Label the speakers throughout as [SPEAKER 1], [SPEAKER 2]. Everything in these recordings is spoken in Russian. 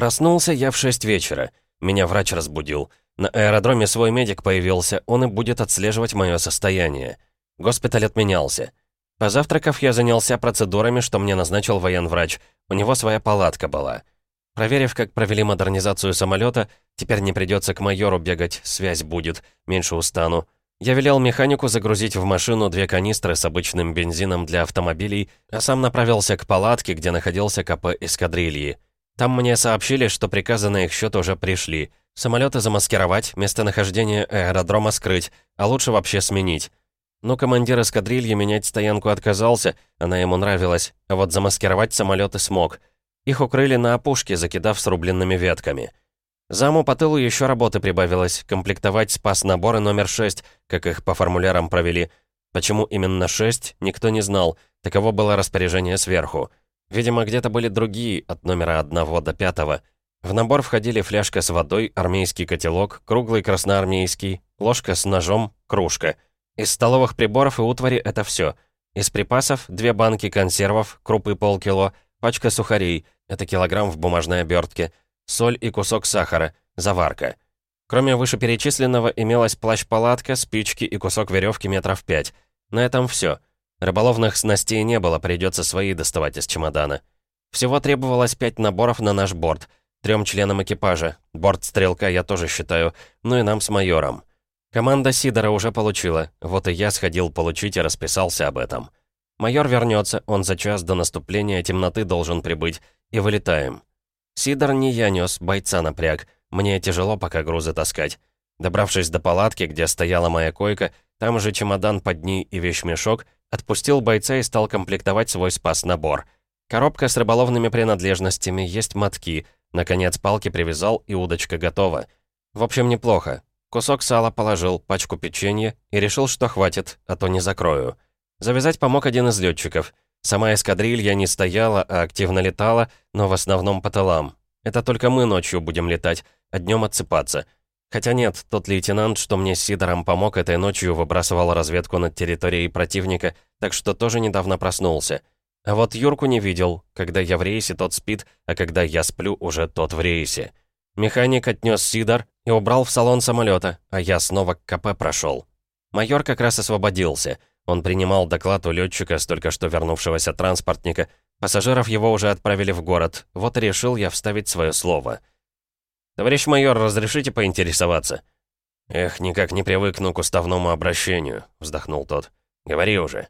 [SPEAKER 1] Проснулся я в 6 вечера. Меня врач разбудил. На аэродроме свой медик появился, он и будет отслеживать мое состояние. Госпиталь отменялся. Позавтракав, я занялся процедурами, что мне назначил военврач. У него своя палатка была. Проверив, как провели модернизацию самолета, теперь не придется к майору бегать, связь будет, меньше устану. Я велел механику загрузить в машину две канистры с обычным бензином для автомобилей, а сам направился к палатке, где находился КП эскадрильи. Там мне сообщили, что приказы на их счет уже пришли. Самолеты замаскировать, местонахождение аэродрома скрыть, а лучше вообще сменить. Но командир эскадрильи менять стоянку отказался, она ему нравилась, а вот замаскировать самолеты смог. Их укрыли на опушке, закидав срубленными ветками. Заму по тылу еще работы прибавилось, комплектовать спас-наборы номер 6, как их по формулярам провели. Почему именно 6, никто не знал, таково было распоряжение сверху. Видимо, где-то были другие, от номера 1 до 5. В набор входили фляжка с водой, армейский котелок, круглый красноармейский, ложка с ножом, кружка. Из столовых приборов и утвари это все. Из припасов две банки консервов, крупы полкило, пачка сухарей, это килограмм в бумажной обертке, соль и кусок сахара, заварка. Кроме вышеперечисленного имелась плащ-палатка, спички и кусок веревки метров пять. На этом все. Рыболовных снастей не было, придется свои доставать из чемодана. Всего требовалось пять наборов на наш борт. Трем членам экипажа. Борт стрелка я тоже считаю. Ну и нам с майором. Команда Сидора уже получила. Вот и я сходил получить и расписался об этом. Майор вернется, он за час до наступления темноты должен прибыть. И вылетаем. Сидор не я нес, бойца напряг. Мне тяжело пока грузы таскать. Добравшись до палатки, где стояла моя койка, там же чемодан под ней и вещмешок, отпустил бойца и стал комплектовать свой спас-набор. Коробка с рыболовными принадлежностями, есть мотки. Наконец палки привязал, и удочка готова. В общем, неплохо. Кусок сала положил, пачку печенья и решил, что хватит, а то не закрою. Завязать помог один из летчиков. Сама эскадрилья не стояла, а активно летала, но в основном по тылам. Это только мы ночью будем летать, а днем отсыпаться. Хотя нет, тот лейтенант, что мне с Сидором помог, этой ночью выбрасывал разведку над территорией противника, так что тоже недавно проснулся. А вот Юрку не видел. Когда я в рейсе, тот спит, а когда я сплю, уже тот в рейсе. Механик отнес Сидор и убрал в салон самолета, а я снова к КП прошел. Майор как раз освободился — он принимал доклад у летчика только что вернувшегося транспортника. Пассажиров его уже отправили в город. Вот решил я вставить свое слово. «Товарищ майор, разрешите поинтересоваться?» «Эх, никак не привыкну к уставному обращению», — вздохнул тот. «Говори уже».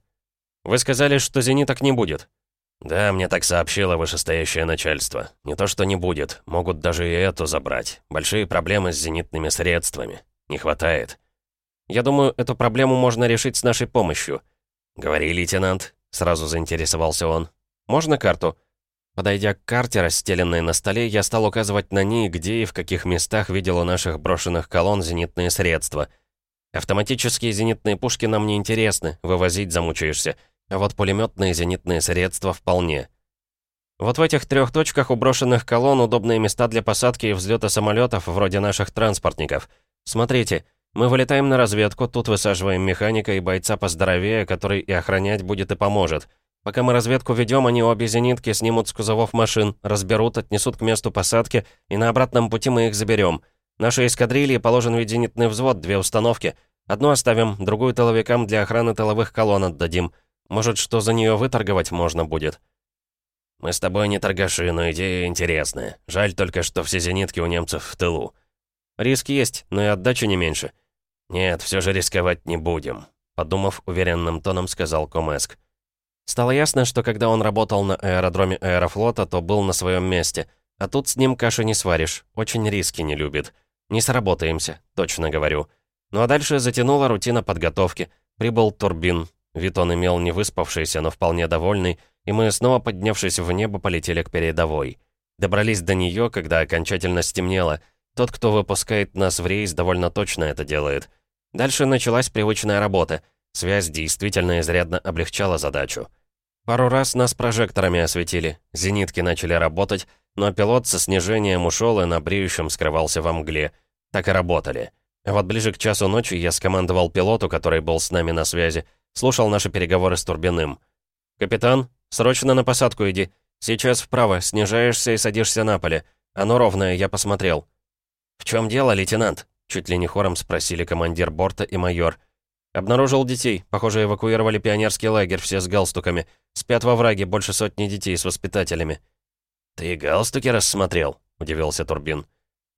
[SPEAKER 1] «Вы сказали, что зениток не будет». «Да, мне так сообщило вышестоящее начальство. Не то, что не будет. Могут даже и эту забрать. Большие проблемы с зенитными средствами. Не хватает». Я думаю, эту проблему можно решить с нашей помощью». «Говори, лейтенант», — сразу заинтересовался он. «Можно карту?» Подойдя к карте, расстеленной на столе, я стал указывать на ней, где и в каких местах видел у наших брошенных колонн зенитные средства. Автоматические зенитные пушки нам не интересны, вывозить замучаешься, а вот пулеметные зенитные средства вполне. Вот в этих трех точках у брошенных колонн удобные места для посадки и взлета самолетов, вроде наших транспортников. Смотрите, мы вылетаем на разведку, тут высаживаем механика и бойца поздоровее, который и охранять будет и поможет. Пока мы разведку ведем, они обе зенитки снимут с кузовов машин, разберут, отнесут к месту посадки, и на обратном пути мы их заберем. Нашей эскадрилье положен ведь зенитный взвод, две установки. Одну оставим, другую тыловикам для охраны тыловых колонн отдадим. Может, что за нее выторговать можно будет. Мы с тобой не торгаши, но идея интересная. Жаль только, что все зенитки у немцев в тылу. Риск есть, но и отдача не меньше. «Нет, все же рисковать не будем», — подумав уверенным тоном, сказал Комеск. Стало ясно, что когда он работал на аэродроме аэрофлота, то был на своем месте. А тут с ним каши не сваришь, очень риски не любит. Не сработаемся, точно говорю. Ну а дальше затянула рутина подготовки. Прибыл Турбин. Вид он имел не выспавшийся, но вполне довольный, и мы, снова поднявшись в небо, полетели к передовой. Добрались до нее, когда окончательно стемнело. Тот, кто выпускает нас в рейс, довольно точно это делает. Дальше началась привычная работа. Связь действительно изрядно облегчала задачу. Пару раз нас прожекторами осветили, зенитки начали работать, но пилот со снижением ушел и на бреющем скрывался во мгле. Так и работали. Вот ближе к часу ночи я скомандовал пилоту, который был с нами на связи, слушал наши переговоры с Турбиным. «Капитан, срочно на посадку иди. Сейчас вправо, снижаешься и садишься на поле. Оно ровное, я посмотрел». «В чем дело, лейтенант?» Чуть ли не хором спросили командир борта и майор. «Обнаружил детей. Похоже, эвакуировали пионерский лагерь, все с галстуками. Спят во враге больше сотни детей с воспитателями». «Ты галстуки рассмотрел?» — удивился Турбин.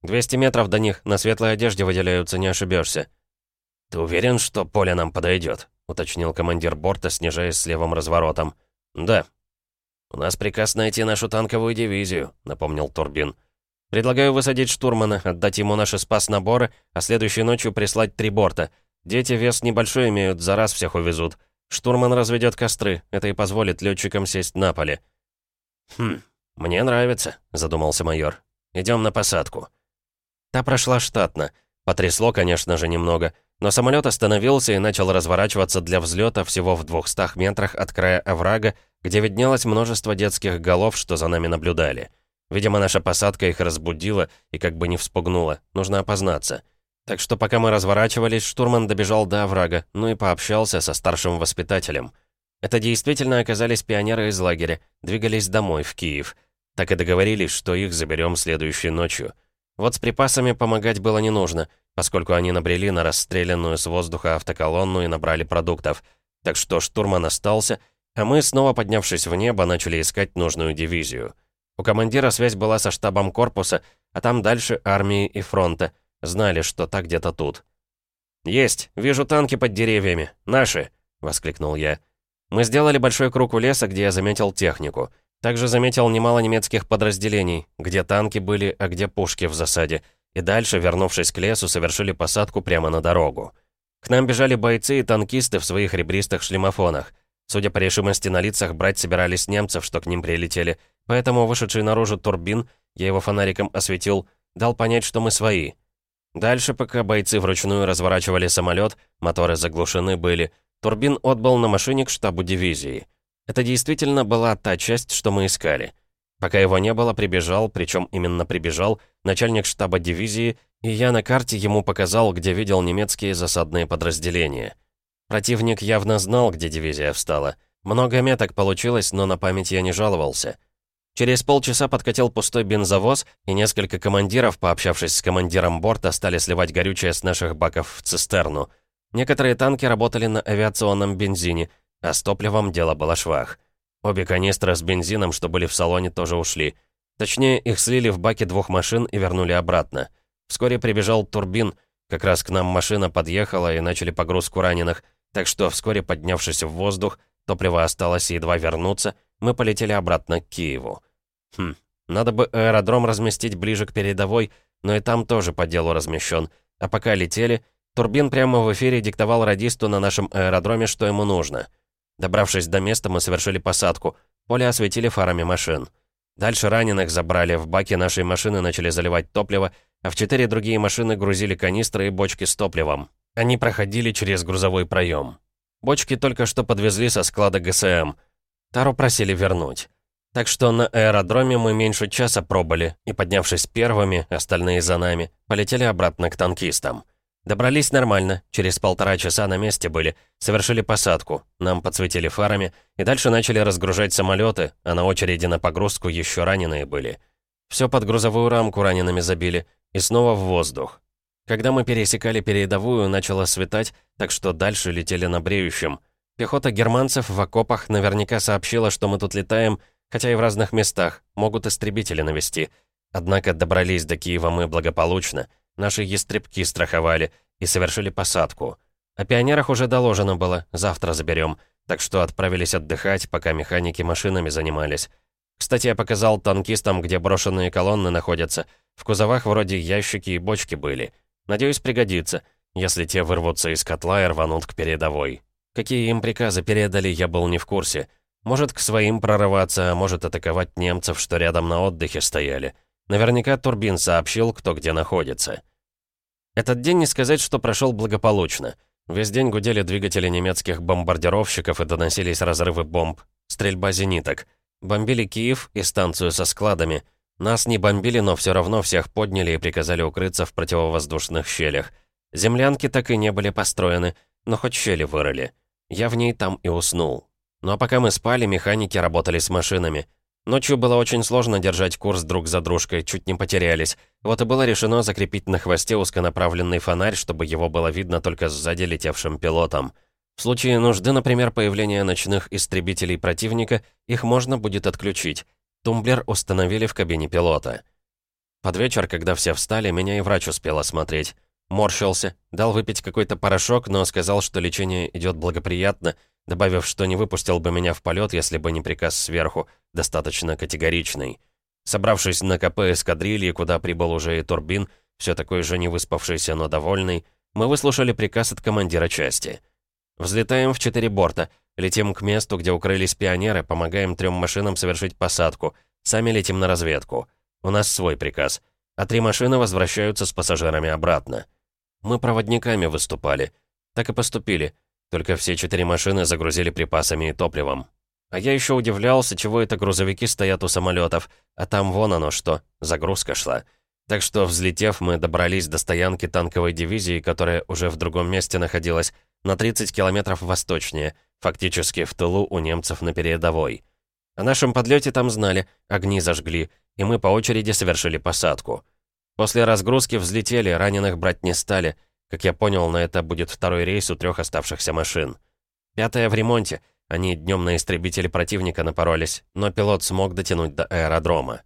[SPEAKER 1] «200 метров до них, на светлой одежде выделяются, не ошибешься. «Ты уверен, что поле нам подойдет? уточнил командир борта, снижаясь с левым разворотом. «Да». «У нас приказ найти нашу танковую дивизию», — напомнил Турбин. «Предлагаю высадить штурмана, отдать ему наши спас-наборы, а следующей ночью прислать три борта. Дети вес небольшой имеют, за раз всех увезут. Штурман разведет костры, это и позволит летчикам сесть на поле». «Хм, мне нравится», — задумался майор. Идем на посадку». Та прошла штатно. Потрясло, конечно же, немного. Но самолет остановился и начал разворачиваться для взлета всего в 200 метрах от края оврага, где виднелось множество детских голов, что за нами наблюдали. Видимо, наша посадка их разбудила и как бы не вспугнула. Нужно опознаться. Так что пока мы разворачивались, штурман добежал до оврага, ну и пообщался со старшим воспитателем. Это действительно оказались пионеры из лагеря, двигались домой, в Киев. Так и договорились, что их заберем следующей ночью. Вот с припасами помогать было не нужно — поскольку они набрели на расстрелянную с воздуха автоколонну и набрали продуктов. Так что штурман остался, а мы, снова поднявшись в небо, начали искать нужную дивизию. У командира связь была со штабом корпуса, а там дальше армии и фронта. Знали, что так где-то тут. «Есть! Вижу танки под деревьями! Наши!» — воскликнул я. Мы сделали большой круг у леса, где я заметил технику. Также заметил немало немецких подразделений, где танки были, а где пушки в засаде и дальше, вернувшись к лесу, совершили посадку прямо на дорогу. К нам бежали бойцы и танкисты в своих ребристых шлемофонах. Судя по решимости на лицах, брать собирались немцев, что к ним прилетели, поэтому вышедший наружу турбин, я его фонариком осветил, дал понять, что мы свои. Дальше, пока бойцы вручную разворачивали самолет, моторы заглушены были, турбин отбыл на машине к штабу дивизии. Это действительно была та часть, что мы искали. Пока его не было, прибежал, причем именно прибежал, начальник штаба дивизии, и я на карте ему показал, где видел немецкие засадные подразделения. Противник явно знал, где дивизия встала. Много меток получилось, но на память я не жаловался. Через полчаса подкатил пустой бензовоз, и несколько командиров, пообщавшись с командиром борта, стали сливать горючее с наших баков в цистерну. Некоторые танки работали на авиационном бензине, а с топливом дело было швах. Обе канистры с бензином, что были в салоне, тоже ушли. Точнее, их слили в баки двух машин и вернули обратно. Вскоре прибежал турбин. Как раз к нам машина подъехала и начали погрузку раненых. Так что, вскоре поднявшись в воздух, топливо осталось едва вернуться, мы полетели обратно к Киеву. Хм, надо бы аэродром разместить ближе к передовой, но и там тоже по делу размещен. А пока летели, Турбин прямо в эфире диктовал радисту на нашем аэродроме, что ему нужно — Добравшись до места, мы совершили посадку. Поле осветили фарами машин. Дальше раненых забрали, в баке нашей машины начали заливать топливо, а в четыре другие машины грузили канистры и бочки с топливом. Они проходили через грузовой проем. Бочки только что подвезли со склада ГСМ. Тару просили вернуть. Так что на аэродроме мы меньше часа пробыли, и, поднявшись первыми, остальные за нами, полетели обратно к танкистам. Добрались нормально, через полтора часа на месте были, совершили посадку, нам подсветили фарами, и дальше начали разгружать самолеты, а на очереди на погрузку еще раненые были. Все под грузовую рамку ранеными забили, и снова в воздух. Когда мы пересекали передовую, начало светать, так что дальше летели на бреющем. Пехота германцев в окопах наверняка сообщила, что мы тут летаем, хотя и в разных местах, могут истребители навести. Однако добрались до Киева мы благополучно — Наши ястребки страховали и совершили посадку. О пионерах уже доложено было, завтра заберем. Так что отправились отдыхать, пока механики машинами занимались. Кстати, я показал танкистам, где брошенные колонны находятся. В кузовах вроде ящики и бочки были. Надеюсь, пригодится, если те вырвутся из котла и рванут к передовой. Какие им приказы передали, я был не в курсе. Может, к своим прорываться, а может, атаковать немцев, что рядом на отдыхе стояли. Наверняка Турбин сообщил, кто где находится. Этот день не сказать, что прошел благополучно. Весь день гудели двигатели немецких бомбардировщиков и доносились разрывы бомб. Стрельба зениток. Бомбили Киев и станцию со складами. Нас не бомбили, но все равно всех подняли и приказали укрыться в противовоздушных щелях. Землянки так и не были построены, но хоть щели вырыли. Я в ней там и уснул. Ну а пока мы спали, механики работали с машинами. Ночью было очень сложно держать курс друг за дружкой, чуть не потерялись. Вот и было решено закрепить на хвосте узконаправленный фонарь, чтобы его было видно только сзади летевшим пилотом. В случае нужды, например, появления ночных истребителей противника, их можно будет отключить. Тумблер установили в кабине пилота. Под вечер, когда все встали, меня и врач успел осмотреть. Морщился, дал выпить какой-то порошок, но сказал, что лечение идет благоприятно, добавив, что не выпустил бы меня в полет, если бы не приказ сверху, достаточно категоричный. Собравшись на КП эскадрильи, куда прибыл уже и Турбин, все такой же не выспавшийся, но довольный, мы выслушали приказ от командира части. Взлетаем в четыре борта, летим к месту, где укрылись пионеры, помогаем трем машинам совершить посадку, сами летим на разведку. У нас свой приказ. А три машины возвращаются с пассажирами обратно. Мы проводниками выступали. Так и поступили. Только все четыре машины загрузили припасами и топливом. А я еще удивлялся, чего это грузовики стоят у самолетов, а там вон оно что, загрузка шла. Так что, взлетев, мы добрались до стоянки танковой дивизии, которая уже в другом месте находилась, на 30 километров восточнее, фактически в тылу у немцев на передовой. О нашем подлете там знали, огни зажгли, и мы по очереди совершили посадку. После разгрузки взлетели, раненых брать не стали. Как я понял, на это будет второй рейс у трех оставшихся машин. Пятая в ремонте — они днем на истребители противника напоролись, но пилот смог дотянуть до аэродрома.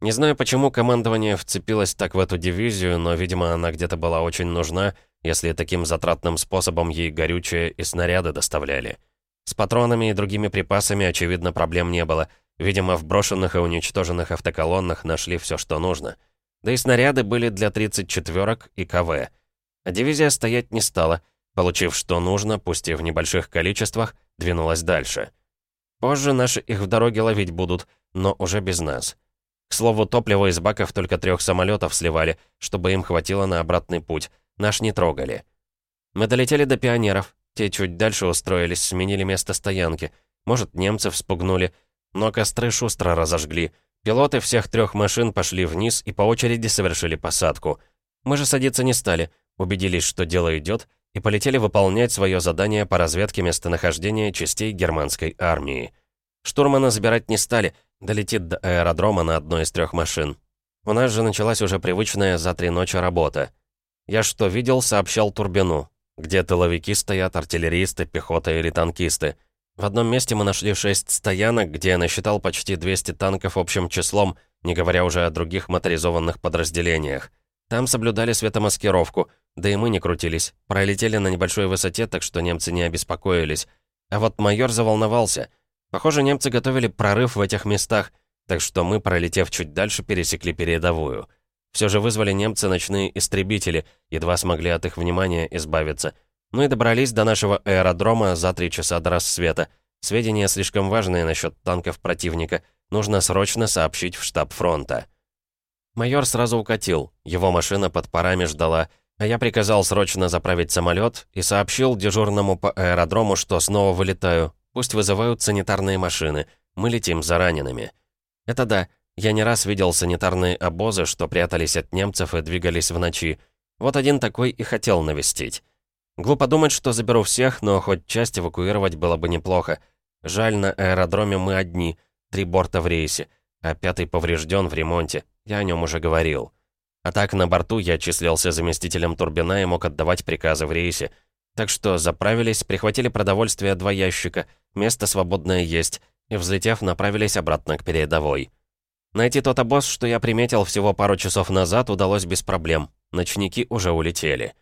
[SPEAKER 1] Не знаю, почему командование вцепилось так в эту дивизию, но, видимо, она где-то была очень нужна, если таким затратным способом ей горючее и снаряды доставляли. С патронами и другими припасами, очевидно, проблем не было. Видимо, в брошенных и уничтоженных автоколоннах нашли все, что нужно. Да и снаряды были для 34-ок и КВ. А дивизия стоять не стала, получив, что нужно, пусть и в небольших количествах, двинулась дальше. Позже наши их в дороге ловить будут, но уже без нас. К слову, топливо из баков только трех самолетов сливали, чтобы им хватило на обратный путь. Наш не трогали. Мы долетели до пионеров. Те чуть дальше устроились, сменили место стоянки. Может, немцев спугнули. Но костры шустро разожгли. Пилоты всех трех машин пошли вниз и по очереди совершили посадку. Мы же садиться не стали. Убедились, что дело идет, и полетели выполнять свое задание по разведке местонахождения частей германской армии. Штурмана забирать не стали, долетит до аэродрома на одной из трех машин. У нас же началась уже привычная за три ночи работа. Я что видел, сообщал Турбину. Где тыловики стоят, артиллеристы, пехота или танкисты. В одном месте мы нашли шесть стоянок, где я насчитал почти 200 танков общим числом, не говоря уже о других моторизованных подразделениях. Там соблюдали светомаскировку, да и мы не крутились. Пролетели на небольшой высоте, так что немцы не обеспокоились. А вот майор заволновался. Похоже, немцы готовили прорыв в этих местах, так что мы, пролетев чуть дальше, пересекли передовую. Все же вызвали немцы ночные истребители, едва смогли от их внимания избавиться. Ну и добрались до нашего аэродрома за три часа до рассвета. Сведения слишком важные насчет танков противника. Нужно срочно сообщить в штаб фронта. Майор сразу укатил, его машина под парами ждала, а я приказал срочно заправить самолет и сообщил дежурному по аэродрому, что снова вылетаю. Пусть вызывают санитарные машины, мы летим за ранеными. Это да, я не раз видел санитарные обозы, что прятались от немцев и двигались в ночи. Вот один такой и хотел навестить. Глупо думать, что заберу всех, но хоть часть эвакуировать было бы неплохо. Жаль, на аэродроме мы одни, три борта в рейсе, а пятый поврежден в ремонте. Я о нем уже говорил. А так, на борту я числился заместителем Турбина и мог отдавать приказы в рейсе. Так что заправились, прихватили продовольствие два ящика, место свободное есть, и, взлетев, направились обратно к передовой. Найти тот обоз, что я приметил всего пару часов назад, удалось без проблем. Ночники уже улетели.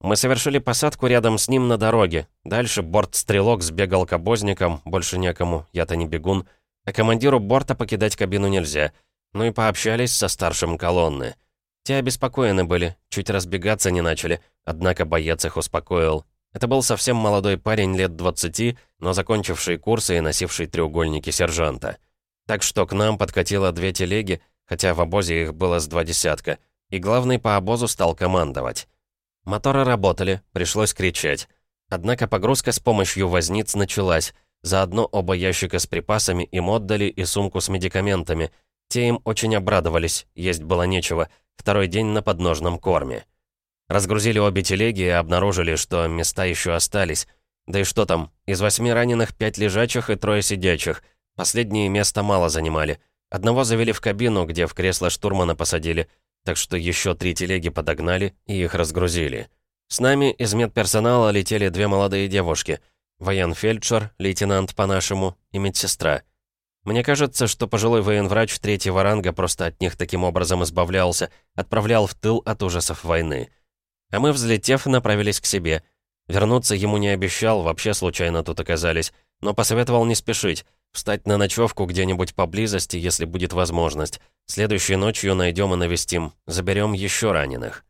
[SPEAKER 1] Мы совершили посадку рядом с ним на дороге. Дальше борт-стрелок сбегал к обозникам, больше некому, я-то не бегун. А командиру борта покидать кабину нельзя — ну и пообщались со старшим колонны. Те обеспокоены были, чуть разбегаться не начали, однако боец их успокоил. Это был совсем молодой парень лет 20, но закончивший курсы и носивший треугольники сержанта. Так что к нам подкатило две телеги, хотя в обозе их было с два десятка, и главный по обозу стал командовать. Моторы работали, пришлось кричать. Однако погрузка с помощью возниц началась. Заодно оба ящика с припасами им отдали и сумку с медикаментами — те им очень обрадовались, есть было нечего, второй день на подножном корме. Разгрузили обе телеги и обнаружили, что места еще остались. Да и что там, из восьми раненых пять лежачих и трое сидячих, Последние места мало занимали. Одного завели в кабину, где в кресло штурмана посадили, так что еще три телеги подогнали и их разгрузили. С нами из медперсонала летели две молодые девушки. Военфельдшер, лейтенант по-нашему, и медсестра. Мне кажется, что пожилой военврач третьего ранга просто от них таким образом избавлялся, отправлял в тыл от ужасов войны. А мы, взлетев, направились к себе. Вернуться ему не обещал, вообще случайно тут оказались, но посоветовал не спешить, Встать на ночевку где-нибудь поблизости, если будет возможность. Следующей ночью найдем и навестим. Заберем еще раненых.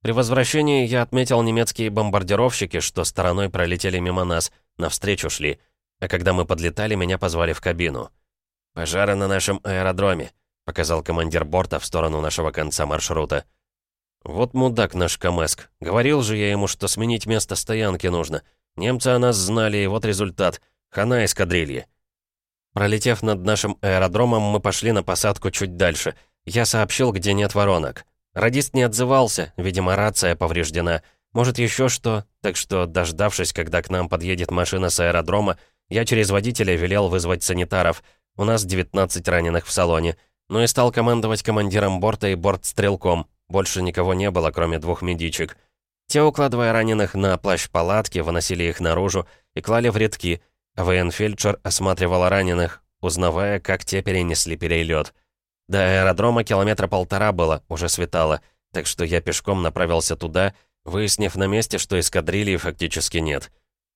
[SPEAKER 1] При возвращении я отметил немецкие бомбардировщики, что стороной пролетели мимо нас, навстречу шли. А когда мы подлетали, меня позвали в кабину. «Пожары на нашем аэродроме», — показал командир борта в сторону нашего конца маршрута. «Вот мудак наш Камеск. Говорил же я ему, что сменить место стоянки нужно. Немцы о нас знали, и вот результат. Хана эскадрильи». Пролетев над нашим аэродромом, мы пошли на посадку чуть дальше. Я сообщил, где нет воронок. Радист не отзывался, видимо, рация повреждена. Может, еще что, так что, дождавшись, когда к нам подъедет машина с аэродрома, я через водителя велел вызвать санитаров. У нас 19 раненых в салоне. Ну и стал командовать командиром борта и бортстрелком. Больше никого не было, кроме двух медичек. Те, укладывая раненых на плащ палатки, выносили их наружу и клали в рядки, Военфельдшер осматривала раненых, узнавая, как те перенесли перелет. До аэродрома километра полтора было, уже светало, так что я пешком направился туда, выяснив на месте, что эскадрильи фактически нет.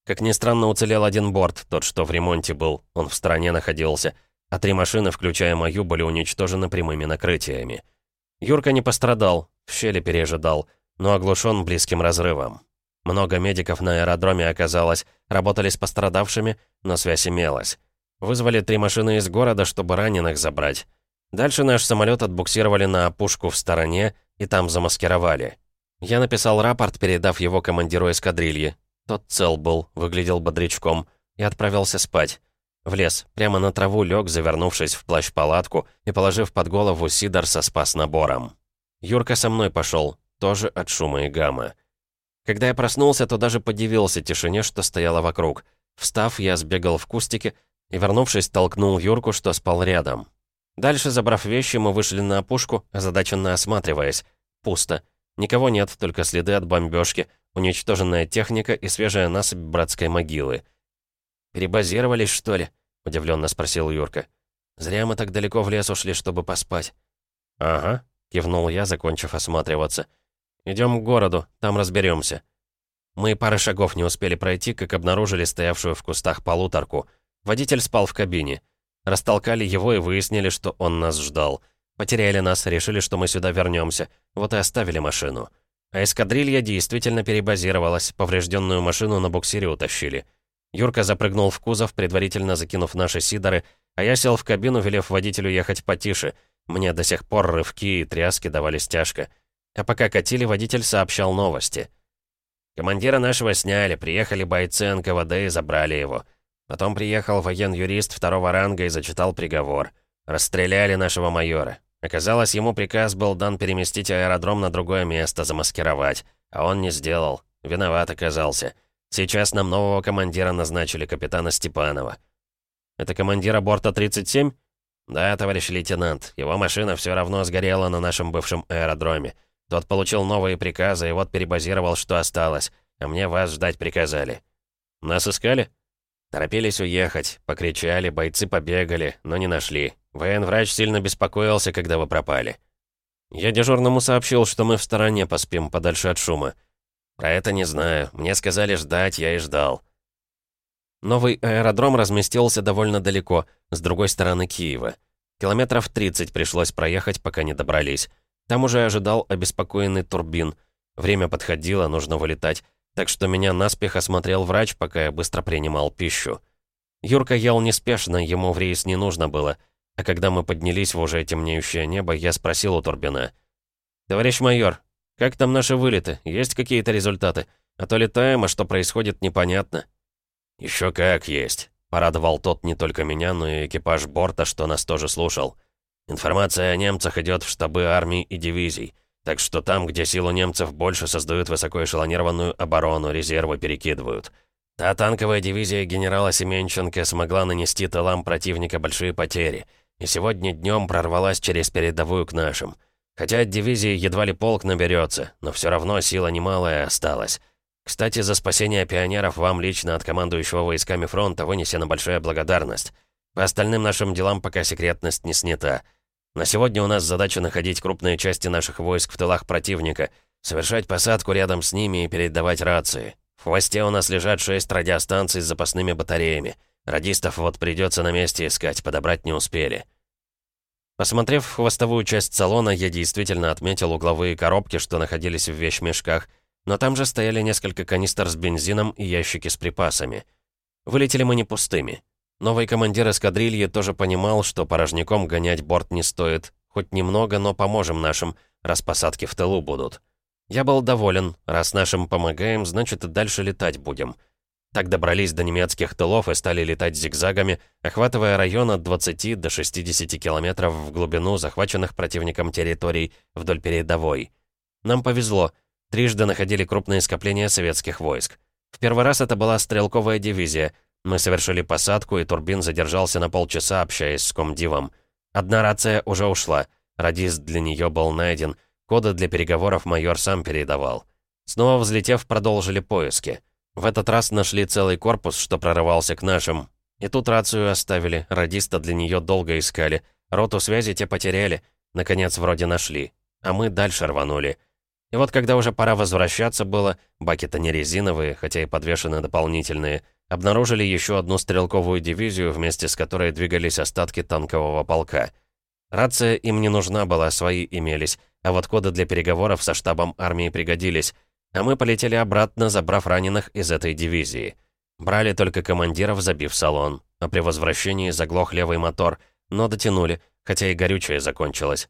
[SPEAKER 1] Как ни странно, уцелел один борт, тот, что в ремонте был, он в стороне находился, а три машины, включая мою, были уничтожены прямыми накрытиями. Юрка не пострадал, в щели пережидал, но оглушен близким разрывом. Много медиков на аэродроме оказалось, работали с пострадавшими, но связь имелась. Вызвали три машины из города, чтобы раненых забрать. Дальше наш самолет отбуксировали на опушку в стороне и там замаскировали. Я написал рапорт, передав его командиру эскадрильи. Тот цел был, выглядел бодрячком, и отправился спать. В лес, прямо на траву лег, завернувшись в плащ-палатку и положив под голову сидор со спас-набором. Юрка со мной пошел, тоже от шума и гамма. Когда я проснулся, то даже подивился тишине, что стояла вокруг. Встав, я сбегал в кустики и, вернувшись, толкнул Юрку, что спал рядом. Дальше, забрав вещи, мы вышли на опушку, озадаченно осматриваясь. Пусто. Никого нет, только следы от бомбежки, уничтоженная техника и свежая насыпь братской могилы. «Перебазировались, что ли?» — удивленно спросил Юрка. «Зря мы так далеко в лес ушли, чтобы поспать». «Ага», — кивнул я, закончив осматриваться. Идем к городу, там разберемся. Мы пары шагов не успели пройти, как обнаружили стоявшую в кустах полуторку. Водитель спал в кабине. Растолкали его и выяснили, что он нас ждал. Потеряли нас, решили, что мы сюда вернемся. Вот и оставили машину. А эскадрилья действительно перебазировалась, поврежденную машину на буксире утащили. Юрка запрыгнул в кузов, предварительно закинув наши сидоры, а я сел в кабину, велев водителю ехать потише. Мне до сих пор рывки и тряски давались тяжко. А пока катили, водитель сообщал новости. Командира нашего сняли, приехали бойцы НКВД и забрали его. Потом приехал воен-юрист второго ранга и зачитал приговор. Расстреляли нашего майора. Оказалось, ему приказ был дан переместить аэродром на другое место, замаскировать. А он не сделал. Виноват оказался. Сейчас нам нового командира назначили, капитана Степанова. Это командира борта 37? Да, товарищ лейтенант. Его машина все равно сгорела на нашем бывшем аэродроме. Тот получил новые приказы и вот перебазировал, что осталось. А мне вас ждать приказали. Нас искали? Торопились уехать. Покричали, бойцы побегали, но не нашли. Военврач сильно беспокоился, когда вы пропали. Я дежурному сообщил, что мы в стороне поспим, подальше от шума. Про это не знаю. Мне сказали ждать, я и ждал. Новый аэродром разместился довольно далеко, с другой стороны Киева. Километров 30 пришлось проехать, пока не добрались. Там уже ожидал обеспокоенный турбин. Время подходило, нужно вылетать. Так что меня наспех осмотрел врач, пока я быстро принимал пищу. Юрка ел неспешно, ему в рейс не нужно было. А когда мы поднялись в уже темнеющее небо, я спросил у Турбина. «Товарищ майор, как там наши вылеты? Есть какие-то результаты? А то летаем, а что происходит, непонятно». «Еще как есть», — порадовал тот не только меня, но и экипаж борта, что нас тоже слушал. Информация о немцах идет в штабы армий и дивизий. Так что там, где силу немцев больше, создают высокоэшелонированную оборону, резервы перекидывают. Та танковая дивизия генерала Семенченко смогла нанести тылам противника большие потери, и сегодня днем прорвалась через передовую к нашим. Хотя от дивизии едва ли полк наберется, но все равно сила немалая осталась. Кстати, за спасение пионеров вам лично от командующего войсками фронта вынесена большая благодарность. По остальным нашим делам пока секретность не снята. На сегодня у нас задача находить крупные части наших войск в тылах противника, совершать посадку рядом с ними и передавать рации. В хвосте у нас лежат шесть радиостанций с запасными батареями. Радистов вот придется на месте искать, подобрать не успели. Посмотрев хвостовую часть салона, я действительно отметил угловые коробки, что находились в вещмешках, но там же стояли несколько канистр с бензином и ящики с припасами. Вылетели мы не пустыми. Новый командир эскадрильи тоже понимал, что порожняком гонять борт не стоит. Хоть немного, но поможем нашим, раз посадки в тылу будут. Я был доволен. Раз нашим помогаем, значит и дальше летать будем. Так добрались до немецких тылов и стали летать зигзагами, охватывая район от 20 до 60 километров в глубину захваченных противником территорий вдоль передовой. Нам повезло. Трижды находили крупные скопления советских войск. В первый раз это была стрелковая дивизия. Мы совершили посадку, и Турбин задержался на полчаса, общаясь с комдивом. Одна рация уже ушла. Радист для нее был найден. Коды для переговоров майор сам передавал. Снова взлетев, продолжили поиски. В этот раз нашли целый корпус, что прорывался к нашим. И тут рацию оставили, радиста для нее долго искали. Роту связи те потеряли. Наконец, вроде нашли. А мы дальше рванули. И вот когда уже пора возвращаться было, баки-то не резиновые, хотя и подвешены дополнительные, обнаружили еще одну стрелковую дивизию, вместе с которой двигались остатки танкового полка. Рация им не нужна была, свои имелись, а вот коды для переговоров со штабом армии пригодились — а мы полетели обратно, забрав раненых из этой дивизии. Брали только командиров, забив салон. А при возвращении заглох левый мотор, но дотянули, хотя и горючее закончилось.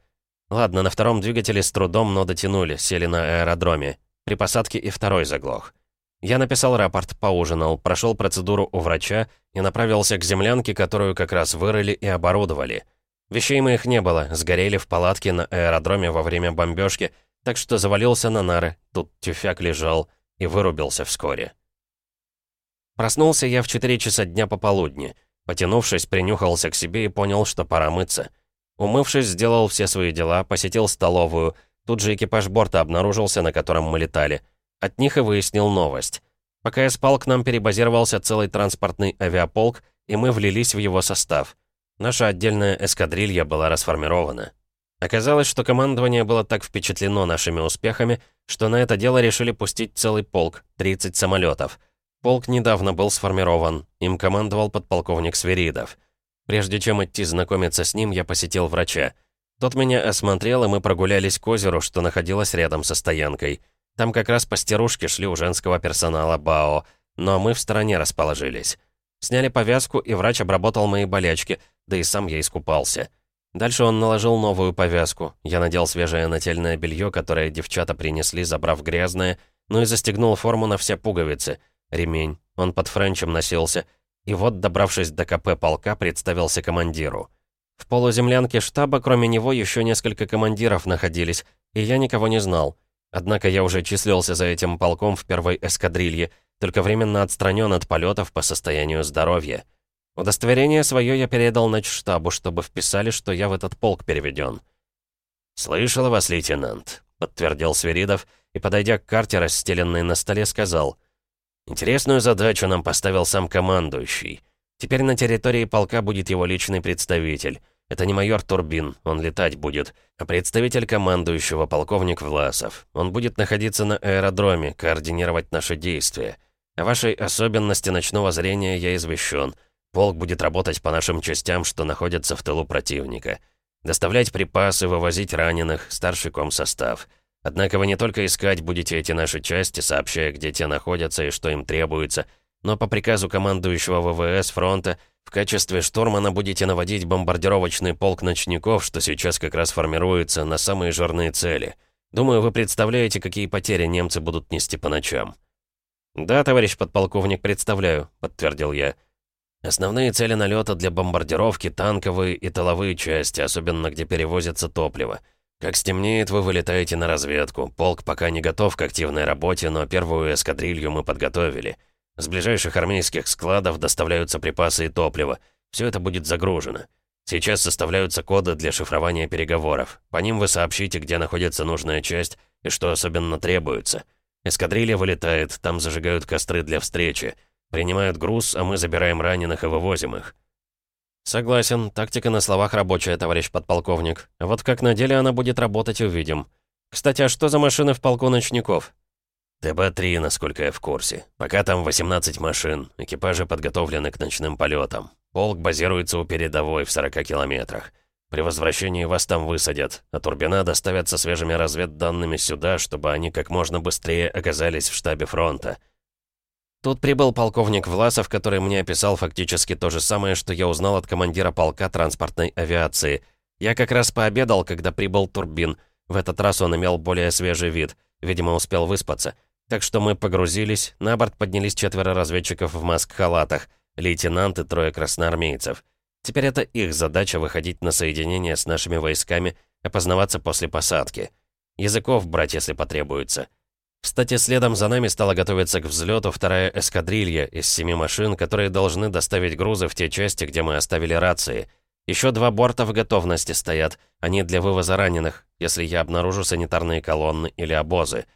[SPEAKER 1] Ладно, на втором двигателе с трудом, но дотянули, сели на аэродроме. При посадке и второй заглох. Я написал рапорт, поужинал, прошел процедуру у врача и направился к землянке, которую как раз вырыли и оборудовали. Вещей моих не было, сгорели в палатке на аэродроме во время бомбежки, так что завалился на нары, тут тюфяк лежал и вырубился вскоре. Проснулся я в 4 часа дня пополудни. Потянувшись, принюхался к себе и понял, что пора мыться. Умывшись, сделал все свои дела, посетил столовую. Тут же экипаж борта обнаружился, на котором мы летали. От них и выяснил новость. Пока я спал, к нам перебазировался целый транспортный авиаполк, и мы влились в его состав. Наша отдельная эскадрилья была расформирована. Оказалось, что командование было так впечатлено нашими успехами, что на это дело решили пустить целый полк, 30 самолетов. Полк недавно был сформирован, им командовал подполковник Сверидов. Прежде чем идти знакомиться с ним, я посетил врача. Тот меня осмотрел, и мы прогулялись к озеру, что находилось рядом со стоянкой. Там как раз постирушки шли у женского персонала БАО, но мы в стороне расположились. Сняли повязку, и врач обработал мои болячки, да и сам я искупался. Дальше он наложил новую повязку. Я надел свежее нательное белье, которое девчата принесли, забрав грязное, ну и застегнул форму на все пуговицы. Ремень. Он под френчем носился. И вот, добравшись до КП полка, представился командиру. В полуземлянке штаба, кроме него, еще несколько командиров находились, и я никого не знал. Однако я уже числился за этим полком в первой эскадрилье, только временно отстранен от полетов по состоянию здоровья. Удостоверение свое я передал начштабу, чтобы вписали, что я в этот полк переведен. «Слышал вас, лейтенант», — подтвердил Свиридов и, подойдя к карте, расстеленной на столе, сказал. «Интересную задачу нам поставил сам командующий. Теперь на территории полка будет его личный представитель. Это не майор Турбин, он летать будет, а представитель командующего, полковник Власов. Он будет находиться на аэродроме, координировать наши действия. О вашей особенности ночного зрения я извещен». Полк будет работать по нашим частям, что находятся в тылу противника. Доставлять припасы, вывозить раненых, старший комсостав. Однако вы не только искать будете эти наши части, сообщая, где те находятся и что им требуется, но по приказу командующего ВВС фронта в качестве штурмана будете наводить бомбардировочный полк ночников, что сейчас как раз формируется на самые жирные цели. Думаю, вы представляете, какие потери немцы будут нести по ночам. «Да, товарищ подполковник, представляю», — подтвердил я. Основные цели налета для бомбардировки — танковые и тыловые части, особенно где перевозится топливо. Как стемнеет, вы вылетаете на разведку. Полк пока не готов к активной работе, но первую эскадрилью мы подготовили. С ближайших армейских складов доставляются припасы и топливо. Все это будет загружено. Сейчас составляются коды для шифрования переговоров. По ним вы сообщите, где находится нужная часть и что особенно требуется. Эскадрилья вылетает, там зажигают костры для встречи. Принимают груз, а мы забираем раненых и вывозим их. Согласен, тактика на словах рабочая, товарищ подполковник. Вот как на деле она будет работать, увидим. Кстати, а что за машины в полку ночников? ТБ-3, насколько я в курсе. Пока там 18 машин, экипажи подготовлены к ночным полетам. Полк базируется у передовой в 40 километрах. При возвращении вас там высадят, а Турбина доставят со свежими разведданными сюда, чтобы они как можно быстрее оказались в штабе фронта. Тут прибыл полковник Власов, который мне описал фактически то же самое, что я узнал от командира полка транспортной авиации. Я как раз пообедал, когда прибыл Турбин. В этот раз он имел более свежий вид. Видимо, успел выспаться. Так что мы погрузились, на борт поднялись четверо разведчиков в маск-халатах, лейтенант и трое красноармейцев. Теперь это их задача выходить на соединение с нашими войсками, опознаваться после посадки. Языков брать, если потребуется. Кстати, следом за нами стала готовиться к взлету вторая эскадрилья из семи машин, которые должны доставить грузы в те части, где мы оставили рации. Еще два борта в готовности стоят, они для вывоза раненых, если я обнаружу санитарные колонны или обозы.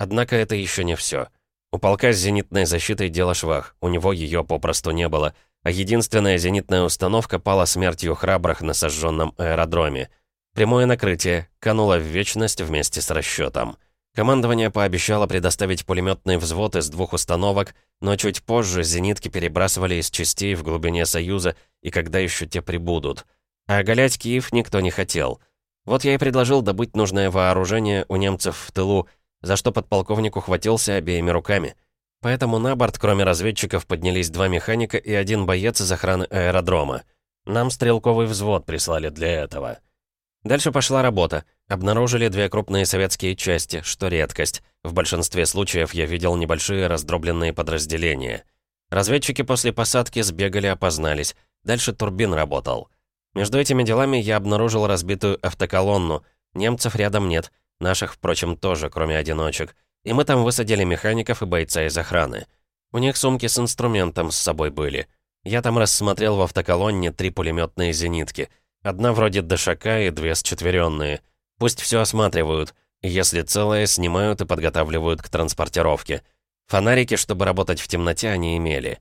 [SPEAKER 1] Однако это еще не все. У полка с зенитной защитой дело швах, у него ее попросту не было, а единственная зенитная установка пала смертью храбрых на сожженном аэродроме. Прямое накрытие кануло в вечность вместе с расчетом. Командование пообещало предоставить пулеметный взвод из двух установок, но чуть позже зенитки перебрасывали из частей в глубине Союза, и когда еще те прибудут. А оголять Киев никто не хотел. Вот я и предложил добыть нужное вооружение у немцев в тылу, за что подполковник ухватился обеими руками. Поэтому на борт, кроме разведчиков, поднялись два механика и один боец из охраны аэродрома. Нам стрелковый взвод прислали для этого. Дальше пошла работа. Обнаружили две крупные советские части, что редкость. В большинстве случаев я видел небольшие раздробленные подразделения. Разведчики после посадки сбегали, опознались. Дальше турбин работал. Между этими делами я обнаружил разбитую автоколонну. Немцев рядом нет. Наших, впрочем, тоже, кроме одиночек. И мы там высадили механиков и бойца из охраны. У них сумки с инструментом с собой были. Я там рассмотрел в автоколонне три пулеметные зенитки — Одна вроде дошака и две счетверенные. Пусть все осматривают. Если целое, снимают и подготавливают к транспортировке. Фонарики, чтобы работать в темноте, они имели.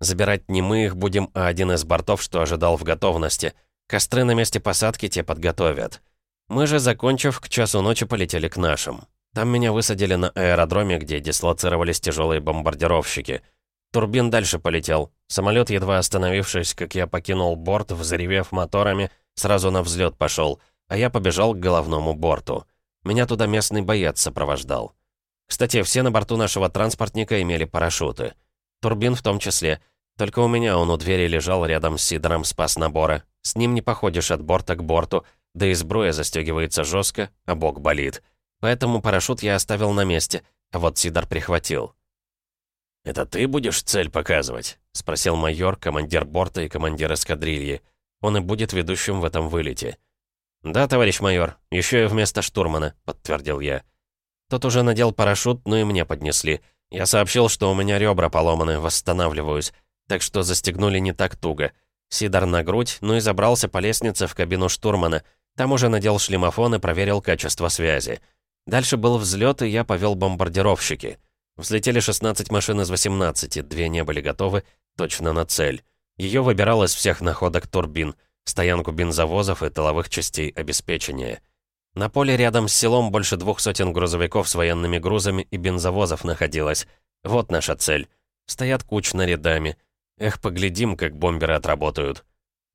[SPEAKER 1] Забирать не мы их будем, а один из бортов, что ожидал в готовности. Костры на месте посадки те подготовят. Мы же, закончив, к часу ночи полетели к нашим. Там меня высадили на аэродроме, где дислоцировались тяжелые бомбардировщики — Турбин дальше полетел. Самолет, едва остановившись, как я покинул борт, взревев моторами, сразу на взлет пошел, а я побежал к головному борту. Меня туда местный боец сопровождал. Кстати, все на борту нашего транспортника имели парашюты. Турбин в том числе. Только у меня он у двери лежал рядом с Сидором спас набора. С ним не походишь от борта к борту, да и сброя застегивается жестко, а бок болит. Поэтому парашют я оставил на месте, а вот Сидор прихватил. «Это ты будешь цель показывать?» — спросил майор, командир борта и командир эскадрильи. Он и будет ведущим в этом вылете. «Да, товарищ майор, еще и вместо штурмана», — подтвердил я. Тот уже надел парашют, но и мне поднесли. Я сообщил, что у меня ребра поломаны, восстанавливаюсь, так что застегнули не так туго. Сидор на грудь, ну и забрался по лестнице в кабину штурмана. Там уже надел шлемофон и проверил качество связи. Дальше был взлет, и я повел бомбардировщики. Взлетели 16 машин из 18, две не были готовы, точно на цель. Ее выбирал из всех находок турбин, стоянку бензовозов и тыловых частей обеспечения. На поле рядом с селом больше двух сотен грузовиков с военными грузами и бензовозов находилось. Вот наша цель. Стоят кучно рядами. Эх, поглядим, как бомберы отработают.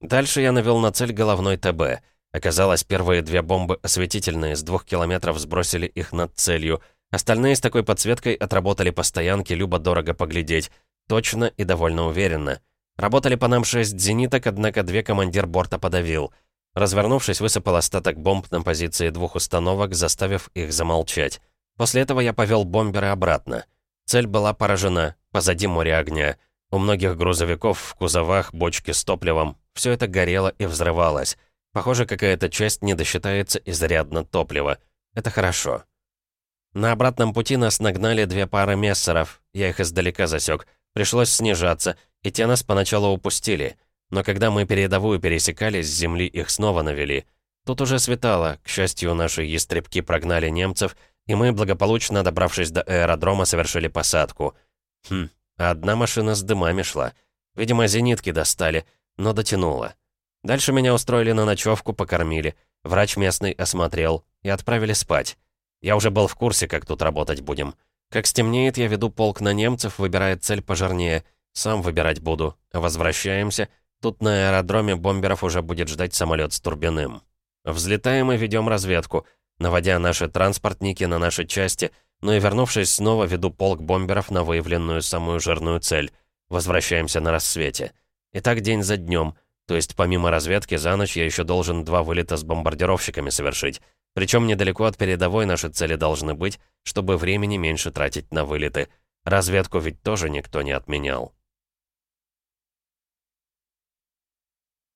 [SPEAKER 1] Дальше я навел на цель головной ТБ. Оказалось, первые две бомбы осветительные с двух километров сбросили их над целью — Остальные с такой подсветкой отработали по стоянке любо-дорого поглядеть. Точно и довольно уверенно. Работали по нам шесть зениток, однако две командир борта подавил. Развернувшись, высыпал остаток бомб на позиции двух установок, заставив их замолчать. После этого я повел бомберы обратно. Цель была поражена, позади море огня. У многих грузовиков в кузовах бочки с топливом. Все это горело и взрывалось. Похоже, какая-то часть не досчитается изрядно топлива. Это хорошо. На обратном пути нас нагнали две пары мессеров. Я их издалека засек. Пришлось снижаться, и те нас поначалу упустили. Но когда мы передовую пересекали, с земли их снова навели. Тут уже светало, к счастью, наши ястребки прогнали немцев, и мы, благополучно добравшись до аэродрома, совершили посадку. Хм, одна машина с дымами шла. Видимо, зенитки достали, но дотянула. Дальше меня устроили на ночевку, покормили. Врач местный осмотрел и отправили спать. Я уже был в курсе, как тут работать будем. Как стемнеет, я веду полк на немцев, выбирая цель пожирнее. Сам выбирать буду. Возвращаемся. Тут на аэродроме бомберов уже будет ждать самолет с турбиным. Взлетаем и ведем разведку, наводя наши транспортники на наши части, ну и вернувшись снова, веду полк бомберов на выявленную самую жирную цель. Возвращаемся на рассвете. И так день за днем. То есть помимо разведки за ночь я еще должен два вылета с бомбардировщиками совершить. Причем недалеко от передовой наши цели должны быть, чтобы времени меньше тратить на вылеты. Разведку ведь тоже никто не отменял.